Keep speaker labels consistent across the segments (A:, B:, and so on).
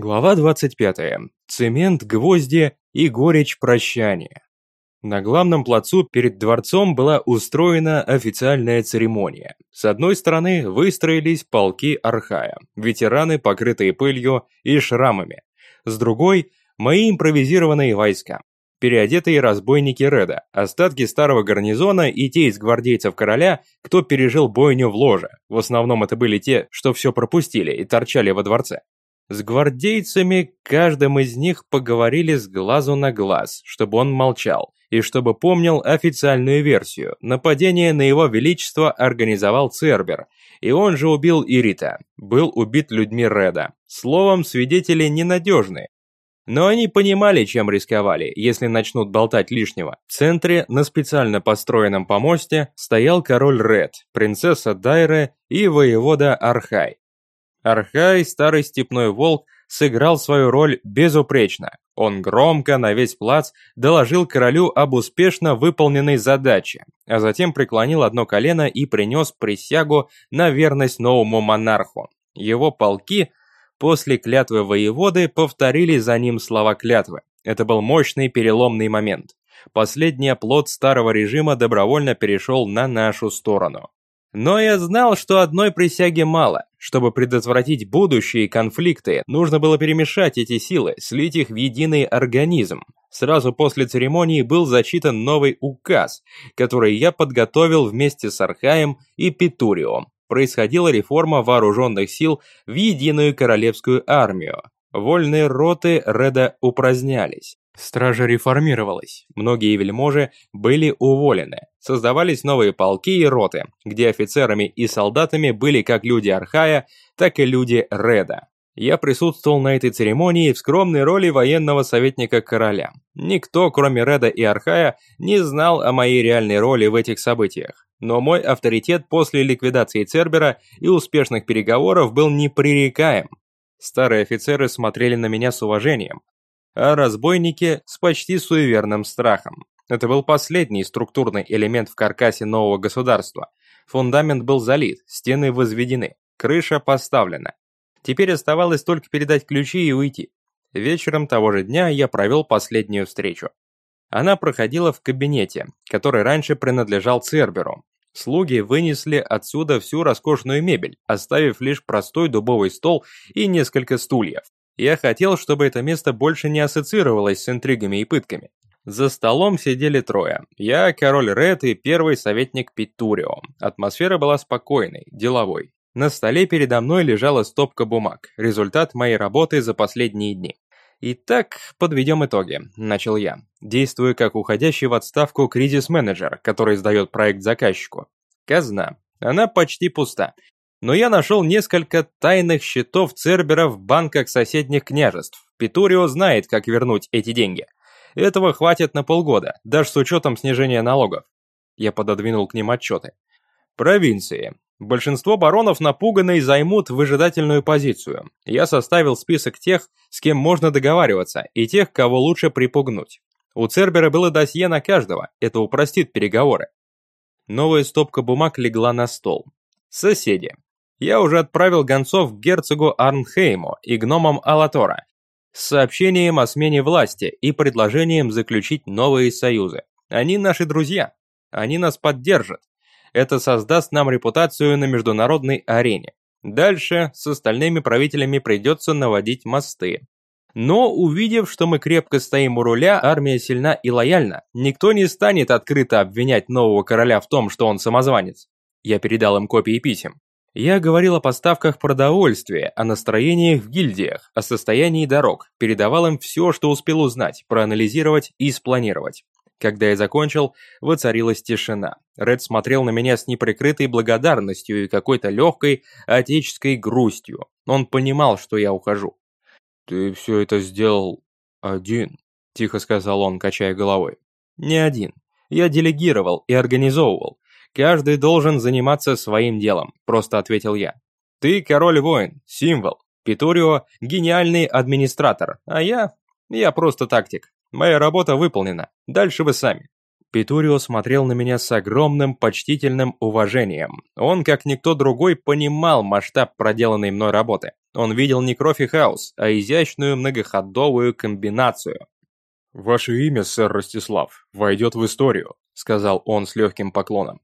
A: Глава 25. Цемент, гвозди и горечь прощания. На главном плацу перед дворцом была устроена официальная церемония. С одной стороны выстроились полки Архая, ветераны, покрытые пылью и шрамами. С другой – мои импровизированные войска. Переодетые разбойники Реда, остатки старого гарнизона и те из гвардейцев короля, кто пережил бойню в ложе. В основном это были те, что все пропустили и торчали во дворце. С гвардейцами каждым из них поговорили с глазу на глаз, чтобы он молчал, и чтобы помнил официальную версию. Нападение на его величество организовал Цербер, и он же убил Ирита. Был убит людьми Реда. Словом, свидетели ненадежны. Но они понимали, чем рисковали, если начнут болтать лишнего. В центре, на специально построенном помосте, стоял король Ред, принцесса Дайре и воевода Архай. Архай, старый степной волк, сыграл свою роль безупречно. Он громко на весь плац доложил королю об успешно выполненной задаче, а затем преклонил одно колено и принес присягу на верность новому монарху. Его полки после клятвы воеводы повторили за ним слова клятвы. Это был мощный переломный момент. Последний оплот старого режима добровольно перешел на нашу сторону. Но я знал, что одной присяги мало. Чтобы предотвратить будущие конфликты, нужно было перемешать эти силы, слить их в единый организм. Сразу после церемонии был зачитан новый указ, который я подготовил вместе с Архаем и Петурио. Происходила реформа вооруженных сил в единую королевскую армию. Вольные роты Реда упразднялись. Стража реформировалась, многие вельможи были уволены. Создавались новые полки и роты, где офицерами и солдатами были как люди Архая, так и люди Реда. Я присутствовал на этой церемонии в скромной роли военного советника короля. Никто, кроме Реда и Архая, не знал о моей реальной роли в этих событиях. Но мой авторитет после ликвидации Цербера и успешных переговоров был непререкаем. Старые офицеры смотрели на меня с уважением, а разбойники с почти суеверным страхом. Это был последний структурный элемент в каркасе нового государства. Фундамент был залит, стены возведены, крыша поставлена. Теперь оставалось только передать ключи и уйти. Вечером того же дня я провел последнюю встречу. Она проходила в кабинете, который раньше принадлежал Церберу. Слуги вынесли отсюда всю роскошную мебель, оставив лишь простой дубовый стол и несколько стульев. Я хотел, чтобы это место больше не ассоциировалось с интригами и пытками. За столом сидели трое. Я, король Ред и первый советник Питурио. Атмосфера была спокойной, деловой. На столе передо мной лежала стопка бумаг, результат моей работы за последние дни. «Итак, подведем итоги», – начал я. Действую как уходящий в отставку кризис-менеджер, который сдает проект заказчику. Казна. Она почти пуста. Но я нашел несколько тайных счетов Цербера в банках соседних княжеств. Питурио знает, как вернуть эти деньги. Этого хватит на полгода, даже с учетом снижения налогов. Я пододвинул к ним отчеты. Провинции. Большинство баронов напуганы и займут выжидательную позицию. Я составил список тех, с кем можно договариваться, и тех, кого лучше припугнуть. У Цербера было досье на каждого, это упростит переговоры. Новая стопка бумаг легла на стол. Соседи. Я уже отправил гонцов к герцогу Арнхейму и гномам Алатора с сообщением о смене власти и предложением заключить новые союзы. Они наши друзья. Они нас поддержат. Это создаст нам репутацию на международной арене. Дальше с остальными правителями придется наводить мосты. Но увидев, что мы крепко стоим у руля, армия сильна и лояльна, никто не станет открыто обвинять нового короля в том, что он самозванец. Я передал им копии писем. Я говорил о поставках продовольствия, о настроениях в гильдиях, о состоянии дорог, передавал им все, что успел узнать, проанализировать и спланировать. Когда я закончил, воцарилась тишина. Ред смотрел на меня с неприкрытой благодарностью и какой-то легкой отеческой грустью. Он понимал, что я ухожу. «Ты все это сделал один», – тихо сказал он, качая головой. «Не один. Я делегировал и организовывал. Каждый должен заниматься своим делом», – просто ответил я. «Ты король-воин, символ. Питурио – гениальный администратор, а я… я просто тактик. Моя работа выполнена. Дальше вы сами». Питурио смотрел на меня с огромным почтительным уважением. Он, как никто другой, понимал масштаб проделанной мной работы. Он видел не кровь и хаос, а изящную многоходовую комбинацию. «Ваше имя, сэр Ростислав, войдет в историю», — сказал он с легким поклоном.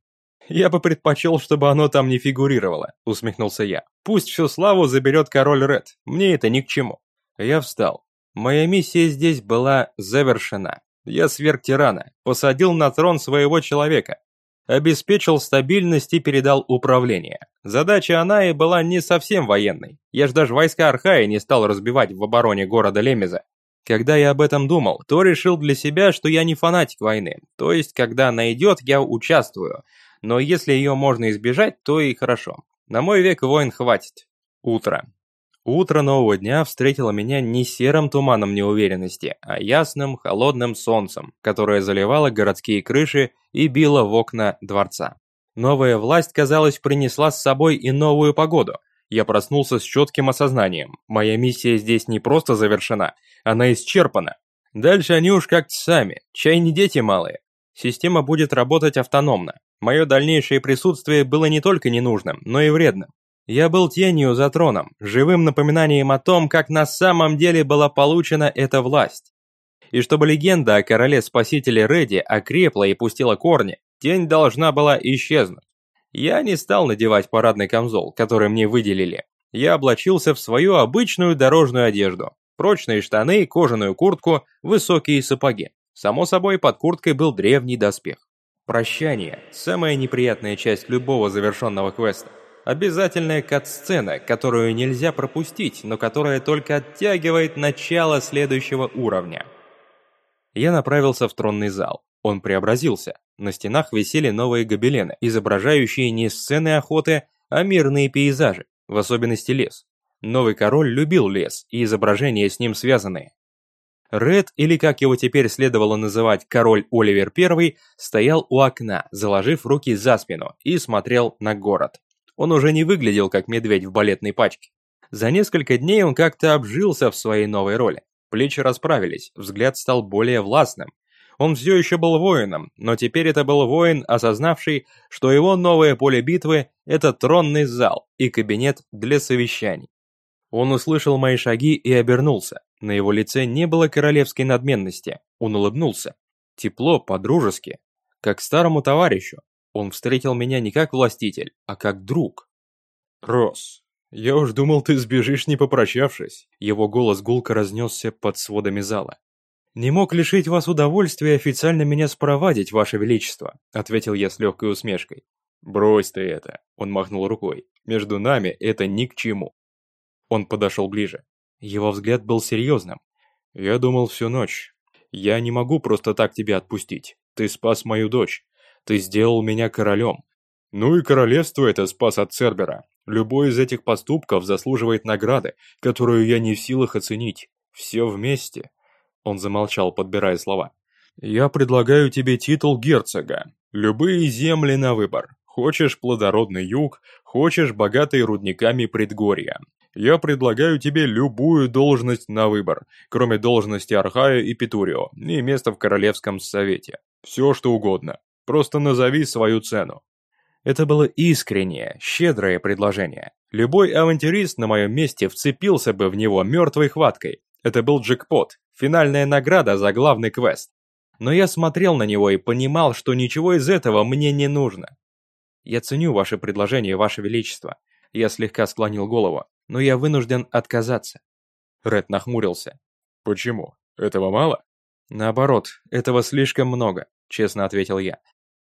A: «Я бы предпочел, чтобы оно там не фигурировало», — усмехнулся я. «Пусть всю славу заберет король Ред, мне это ни к чему». Я встал. Моя миссия здесь была завершена. Я сверг тирана, посадил на трон своего человека, обеспечил стабильность и передал управление. Задача она и была не совсем военной. Я ж даже войска Архаи не стал разбивать в обороне города Лемеза. Когда я об этом думал, то решил для себя, что я не фанатик войны. То есть, когда она идет, я участвую. Но если ее можно избежать, то и хорошо. На мой век войн хватит. Утро. Утро нового дня встретило меня не серым туманом неуверенности, а ясным, холодным солнцем, которое заливало городские крыши и било в окна дворца. Новая власть, казалось, принесла с собой и новую погоду. Я проснулся с четким осознанием. Моя миссия здесь не просто завершена, она исчерпана. Дальше они уж как-то сами, чай не дети малые. Система будет работать автономно. Мое дальнейшее присутствие было не только ненужным, но и вредным. Я был тенью за троном, живым напоминанием о том, как на самом деле была получена эта власть. И чтобы легенда о короле-спасителе Реди окрепла и пустила корни, тень должна была исчезнуть. Я не стал надевать парадный камзол, который мне выделили. Я облачился в свою обычную дорожную одежду. Прочные штаны, кожаную куртку, высокие сапоги. Само собой, под курткой был древний доспех. Прощание – самая неприятная часть любого завершенного квеста. Обязательная кат-сцена, которую нельзя пропустить, но которая только оттягивает начало следующего уровня. Я направился в тронный зал. Он преобразился. На стенах висели новые гобелены, изображающие не сцены охоты, а мирные пейзажи, в особенности лес. Новый король любил лес и изображения с ним связанные. Ред, или как его теперь следовало называть король Оливер I, стоял у окна, заложив руки за спину и смотрел на город. Он уже не выглядел как медведь в балетной пачке. За несколько дней он как-то обжился в своей новой роли. Плечи расправились, взгляд стал более властным. Он все еще был воином, но теперь это был воин, осознавший, что его новое поле битвы – это тронный зал и кабинет для совещаний. Он услышал мои шаги и обернулся. На его лице не было королевской надменности. Он улыбнулся. Тепло, по-дружески. Как старому товарищу. Он встретил меня не как властитель, а как друг. «Рос, я уж думал, ты сбежишь, не попрощавшись». Его голос гулко разнесся под сводами зала. «Не мог лишить вас удовольствия официально меня спровадить, ваше величество», ответил я с легкой усмешкой. «Брось ты это», он махнул рукой. «Между нами это ни к чему». Он подошел ближе. Его взгляд был серьезным. «Я думал всю ночь. Я не могу просто так тебя отпустить. Ты спас мою дочь. Ты сделал меня королем. Ну и королевство это спас от Цербера. Любой из этих поступков заслуживает награды, которую я не в силах оценить. Все вместе. Он замолчал, подбирая слова. «Я предлагаю тебе титул герцога. Любые земли на выбор. Хочешь плодородный юг, хочешь богатые рудниками предгорья. Я предлагаю тебе любую должность на выбор, кроме должности Архая и Петурио, и места в Королевском Совете. Все что угодно. Просто назови свою цену. Это было искреннее, щедрое предложение. Любой авантюрист на моем месте вцепился бы в него мертвой хваткой. Это был джекпот, финальная награда за главный квест. Но я смотрел на него и понимал, что ничего из этого мне не нужно. Я ценю ваше предложение, ваше величество. Я слегка склонил голову, но я вынужден отказаться. Ред нахмурился. Почему? Этого мало? Наоборот, этого слишком много, честно ответил я.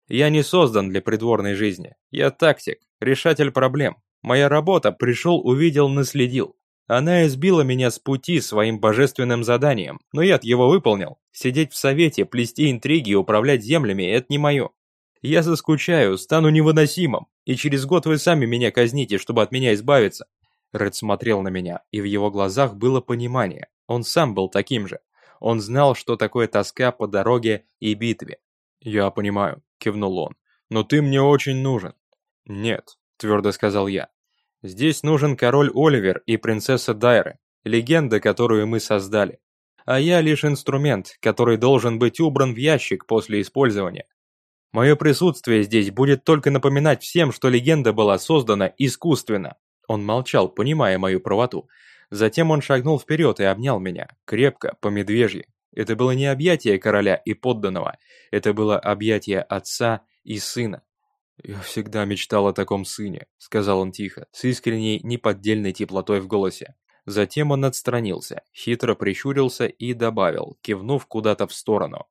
A: Я не создан для придворной жизни. Я тактик, решатель проблем. Моя работа пришел, увидел, наследил. Она избила меня с пути своим божественным заданием, но я его выполнил. Сидеть в совете, плести интриги и управлять землями – это не мое. Я заскучаю, стану невыносимым, и через год вы сами меня казните, чтобы от меня избавиться. Ред смотрел на меня, и в его глазах было понимание. Он сам был таким же. Он знал, что такое тоска по дороге и битве. «Я понимаю», – кивнул он, – «но ты мне очень нужен». «Нет», – твердо сказал я. Здесь нужен король Оливер и принцесса Дайры, легенда, которую мы создали. А я лишь инструмент, который должен быть убран в ящик после использования. Мое присутствие здесь будет только напоминать всем, что легенда была создана искусственно. Он молчал, понимая мою правоту. Затем он шагнул вперед и обнял меня, крепко, по медвежьи. Это было не объятие короля и подданного, это было объятие отца и сына. «Я всегда мечтал о таком сыне», — сказал он тихо, с искренней, неподдельной теплотой в голосе. Затем он отстранился, хитро прищурился и добавил, кивнув куда-то в сторону.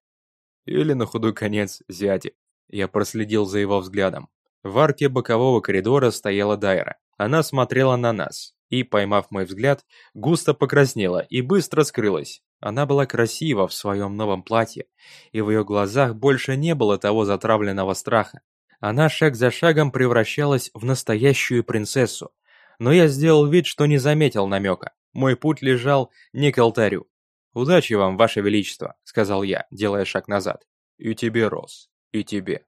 A: Или на худой конец зяти. Я проследил за его взглядом. В арке бокового коридора стояла Дайра. Она смотрела на нас и, поймав мой взгляд, густо покраснела и быстро скрылась. Она была красива в своем новом платье, и в ее глазах больше не было того затравленного страха. Она шаг за шагом превращалась в настоящую принцессу. Но я сделал вид, что не заметил намека. Мой путь лежал не к алтарю. «Удачи вам, Ваше Величество», — сказал я, делая шаг назад. «И тебе, Рос, и тебе».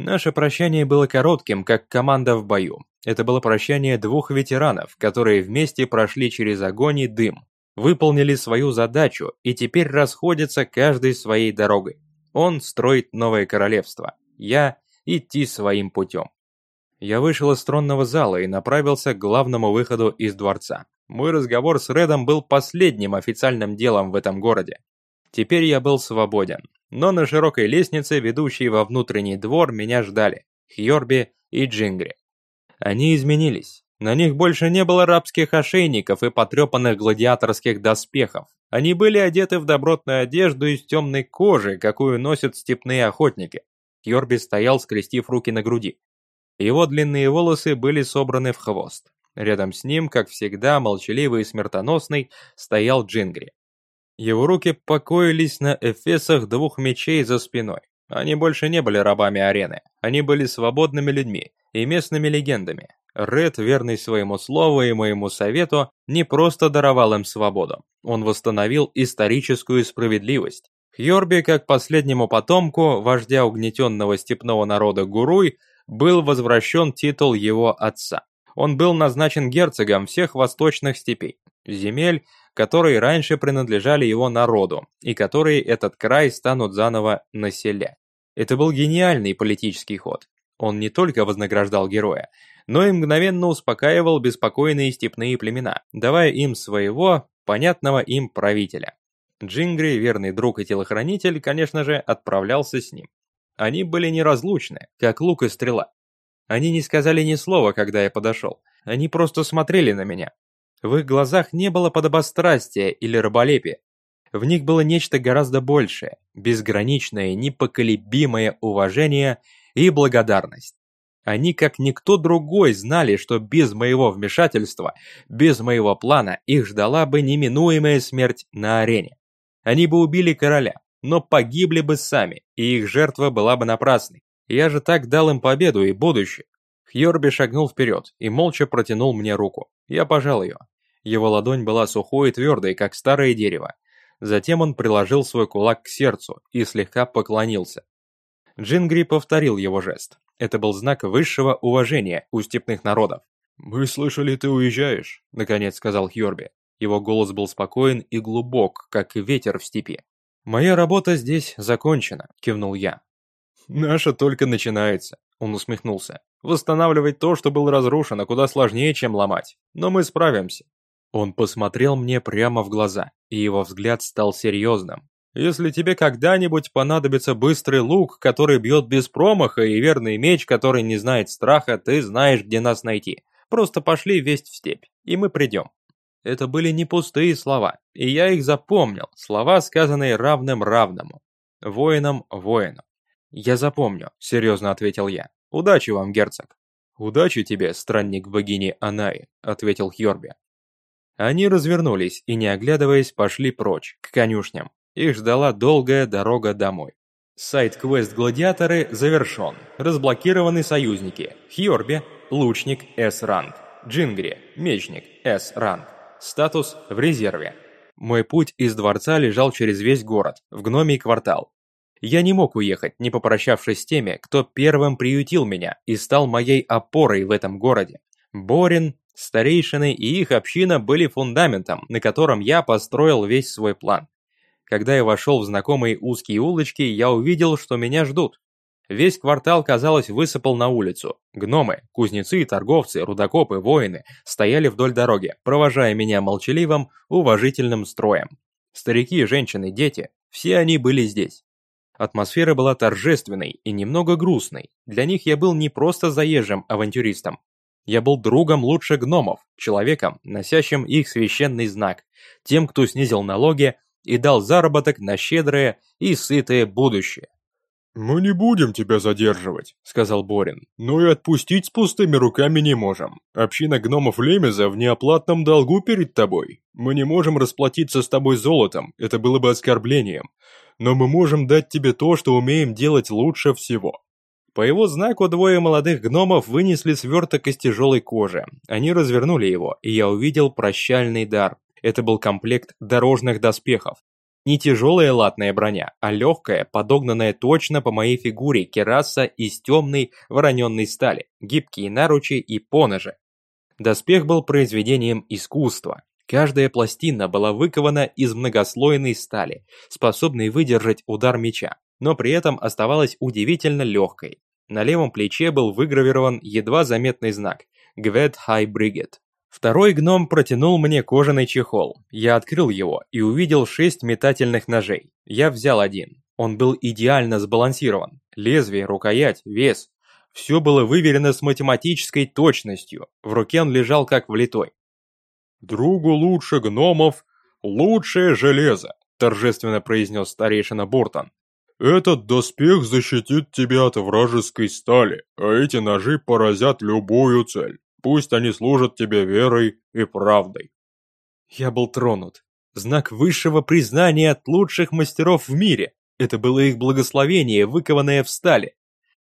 A: Наше прощание было коротким, как команда в бою. Это было прощание двух ветеранов, которые вместе прошли через огонь и дым, выполнили свою задачу и теперь расходятся каждой своей дорогой. Он строит новое королевство, я идти своим путем. Я вышел из тронного зала и направился к главному выходу из дворца. Мой разговор с Редом был последним официальным делом в этом городе. Теперь я был свободен, но на широкой лестнице, ведущей во внутренний двор, меня ждали Хьорби и Джингри. Они изменились. На них больше не было рабских ошейников и потрепанных гладиаторских доспехов. Они были одеты в добротную одежду из темной кожи, какую носят степные охотники. Хьорби стоял, скрестив руки на груди. Его длинные волосы были собраны в хвост. Рядом с ним, как всегда, молчаливый и смертоносный, стоял Джингри. Его руки покоились на эфесах двух мечей за спиной. Они больше не были рабами арены, они были свободными людьми и местными легендами, Ред, верный своему слову и моему совету, не просто даровал им свободу, он восстановил историческую справедливость. Хьорби, как последнему потомку, вождя угнетенного степного народа Гуруй, был возвращен титул его отца. Он был назначен герцогом всех восточных степей, земель, которые раньше принадлежали его народу, и которые этот край станут заново населять. Это был гениальный политический ход. Он не только вознаграждал героя, но и мгновенно успокаивал беспокойные степные племена, давая им своего, понятного им правителя. Джингри, верный друг и телохранитель, конечно же, отправлялся с ним. Они были неразлучны, как лук и стрела. Они не сказали ни слова, когда я подошел. Они просто смотрели на меня. В их глазах не было подобострастия или раболепия. В них было нечто гораздо большее, безграничное, непоколебимое уважение и благодарность. Они, как никто другой, знали, что без моего вмешательства, без моего плана, их ждала бы неминуемая смерть на арене. Они бы убили короля, но погибли бы сами, и их жертва была бы напрасной. Я же так дал им победу и будущее. Хьорби шагнул вперед и молча протянул мне руку. Я пожал ее. Его ладонь была сухой и твердой, как старое дерево. Затем он приложил свой кулак к сердцу и слегка поклонился. Джингри повторил его жест. Это был знак высшего уважения у степных народов. «Мы слышали, ты уезжаешь», — наконец сказал Хьорби. Его голос был спокоен и глубок, как ветер в степи. «Моя работа здесь закончена», — кивнул я. «Наша только начинается», — он усмехнулся. «Восстанавливать то, что было разрушено, куда сложнее, чем ломать. Но мы справимся». Он посмотрел мне прямо в глаза, и его взгляд стал серьезным. Если тебе когда-нибудь понадобится быстрый лук, который бьет без промаха, и верный меч, который не знает страха, ты знаешь, где нас найти. Просто пошли весть в степь, и мы придем. Это были не пустые слова, и я их запомнил, слова, сказанные равным равному. Воином воину. «Я запомню», — серьезно ответил я. «Удачи вам, герцог». «Удачи тебе, странник богини Анаи», — ответил Хьорби. Они развернулись и, не оглядываясь, пошли прочь, к конюшням. Их ждала долгая дорога домой. Сайт-квест «Гладиаторы» завершен. Разблокированы союзники. Хьорби – лучник С-ранг. Джингри – мечник С-ранг. Статус в резерве. Мой путь из дворца лежал через весь город, в гномий квартал. Я не мог уехать, не попрощавшись с теми, кто первым приютил меня и стал моей опорой в этом городе. Борин, старейшины и их община были фундаментом, на котором я построил весь свой план. Когда я вошел в знакомые узкие улочки, я увидел, что меня ждут. Весь квартал, казалось, высыпал на улицу. Гномы, кузнецы, торговцы, рудокопы, воины стояли вдоль дороги, провожая меня молчаливым, уважительным строем. Старики, женщины, дети – все они были здесь. Атмосфера была торжественной и немного грустной. Для них я был не просто заезжим авантюристом. Я был другом лучше гномов, человеком, носящим их священный знак, тем, кто снизил налоги и дал заработок на щедрое и сытое будущее.
B: «Мы не будем тебя задерживать», — сказал Борин, «но и отпустить с пустыми руками не можем. Община гномов Лемеза в неоплатном долгу перед тобой. Мы не можем расплатиться с тобой золотом, это было бы оскорблением. Но мы можем дать тебе то, что умеем делать лучше всего».
A: По его знаку двое молодых гномов вынесли сверток из тяжелой кожи. Они развернули его, и я увидел прощальный дар. Это был комплект дорожных доспехов, не тяжелая латная броня, а легкая, подогнанная точно по моей фигуре кераса из темной вороненной стали, гибкие наручи и поножи. Доспех был произведением искусства. Каждая пластина была выкована из многослойной стали, способной выдержать удар меча, но при этом оставалась удивительно легкой. На левом плече был выгравирован едва заметный знак «Гвет Хай Бригет», Второй гном протянул мне кожаный чехол. Я открыл его и увидел шесть метательных ножей. Я взял один. Он был идеально сбалансирован. Лезвие, рукоять, вес. Все было выверено с математической точностью. В руке он лежал как влитой.
B: «Другу лучше гномов, лучшее железо», торжественно произнес старейшина Буртон. «Этот доспех защитит тебя от вражеской стали, а эти ножи поразят любую цель. Пусть они служат тебе верой и правдой».
A: Я был тронут. Знак высшего признания от лучших мастеров в мире. Это было их благословение, выкованное в стали.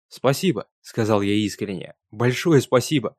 A: «Спасибо», — сказал я искренне. «Большое спасибо».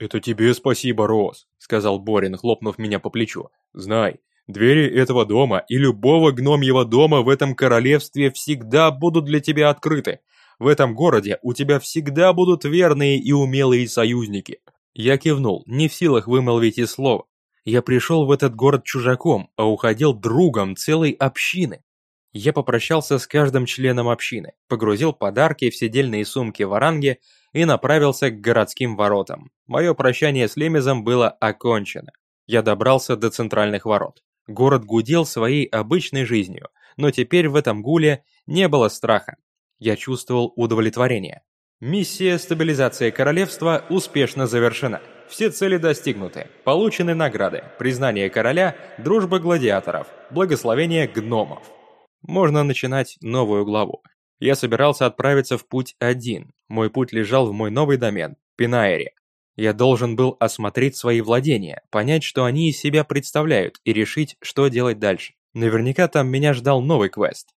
B: «Это тебе спасибо, Рос», — сказал Борин, хлопнув меня по плечу. «Знай, двери этого дома и любого гномьего дома в этом королевстве всегда будут для тебя открыты. В этом городе у тебя всегда будут верные и умелые союзники».
A: Я кивнул, не в силах вымолвить и слова. Я пришел в этот город чужаком, а уходил другом целой общины. Я попрощался с каждым членом общины, погрузил подарки в сидельные сумки в оранге и направился к городским воротам. Мое прощание с Лемезом было окончено. Я добрался до центральных ворот. Город гудел своей обычной жизнью, но теперь в этом гуле не было страха. Я чувствовал удовлетворение. Миссия стабилизации королевства успешно завершена. Все цели достигнуты. Получены награды, признание короля, дружба гладиаторов, благословение гномов. Можно начинать новую главу. Я собирался отправиться в путь один. Мой путь лежал в мой новый домен, Пинаэре. Я должен был осмотреть свои владения, понять, что они из себя представляют, и решить, что делать дальше. Наверняка там меня ждал новый квест.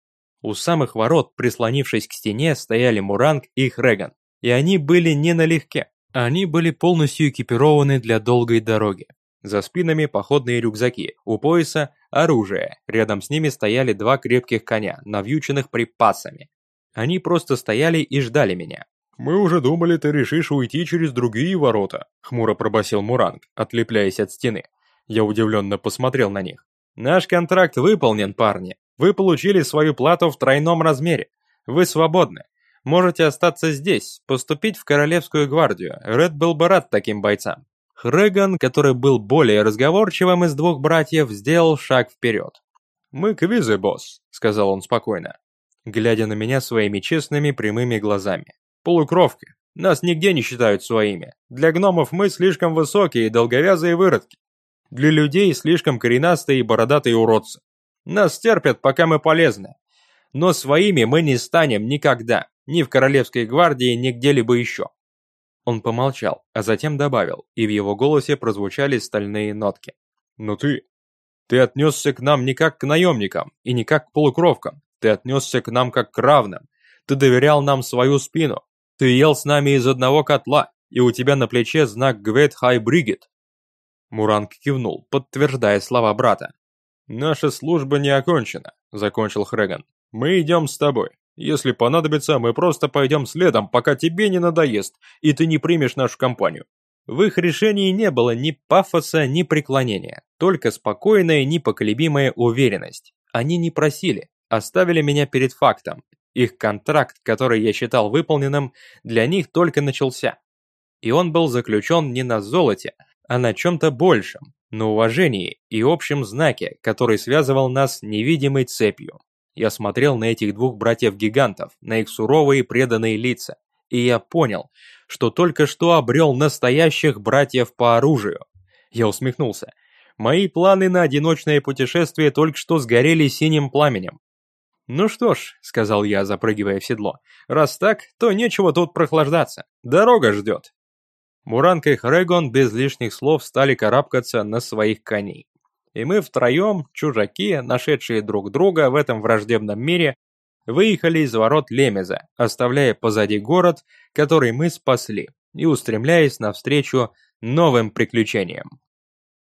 A: У самых ворот, прислонившись к стене, стояли Муранг и Хреган, и они были не налегке. Они были полностью экипированы для долгой дороги. За спинами походные рюкзаки, у пояса оружие, рядом с ними стояли два крепких коня, навьюченных припасами. Они просто стояли и ждали меня.
B: «Мы уже думали, ты решишь уйти через другие ворота», — хмуро пробасил Муранг, отлепляясь от стены. Я удивленно посмотрел на них.
A: «Наш контракт выполнен, парни. Вы получили свою плату в тройном размере. Вы свободны. Можете остаться здесь, поступить в Королевскую гвардию. Ред был бы рад таким бойцам. Хреган, который был более разговорчивым из двух братьев, сделал шаг вперед.
B: «Мы квизы, босс», — сказал он спокойно,
A: глядя на меня своими честными прямыми глазами. «Полукровки. Нас нигде не считают своими. Для гномов мы слишком высокие и долговязые выродки. Для людей слишком коренастые и бородатые уродцы. Нас терпят, пока мы полезны. Но своими мы не станем никогда, ни в Королевской гвардии, ни где-либо еще». Он помолчал, а затем добавил, и в его голосе прозвучали стальные нотки.
B: «Но ты... Ты отнесся к нам не как к наемникам и не как к полукровкам. Ты отнесся к нам как к равным. Ты доверял нам свою спину. Ты ел с нами из одного котла, и у тебя на плече знак Гвет Хай Бригет».
A: Муранг кивнул, подтверждая слова брата.
B: «Наша служба не окончена», — закончил Хреган. «Мы идем с тобой. Если понадобится, мы просто пойдем следом, пока тебе не надоест, и ты не примешь нашу компанию».
A: В их решении не было ни пафоса, ни преклонения, только спокойная, непоколебимая уверенность. Они не просили, оставили меня перед фактом. Их контракт, который я считал выполненным, для них только начался. И он был заключен не на золоте, а на чем-то большем, на уважении и общем знаке, который связывал нас невидимой цепью. Я смотрел на этих двух братьев-гигантов, на их суровые преданные лица, и я понял, что только что обрел настоящих братьев по оружию. Я усмехнулся. Мои планы на одиночное путешествие только что сгорели синим пламенем. «Ну что ж», — сказал я, запрыгивая в седло, — «раз так, то нечего тут прохлаждаться. Дорога ждет». Муранка и Хрегон без лишних слов стали карабкаться на своих коней. И мы втроем, чужаки, нашедшие друг друга в этом враждебном мире, выехали из ворот Лемеза, оставляя позади город, который мы спасли, и устремляясь навстречу новым приключениям.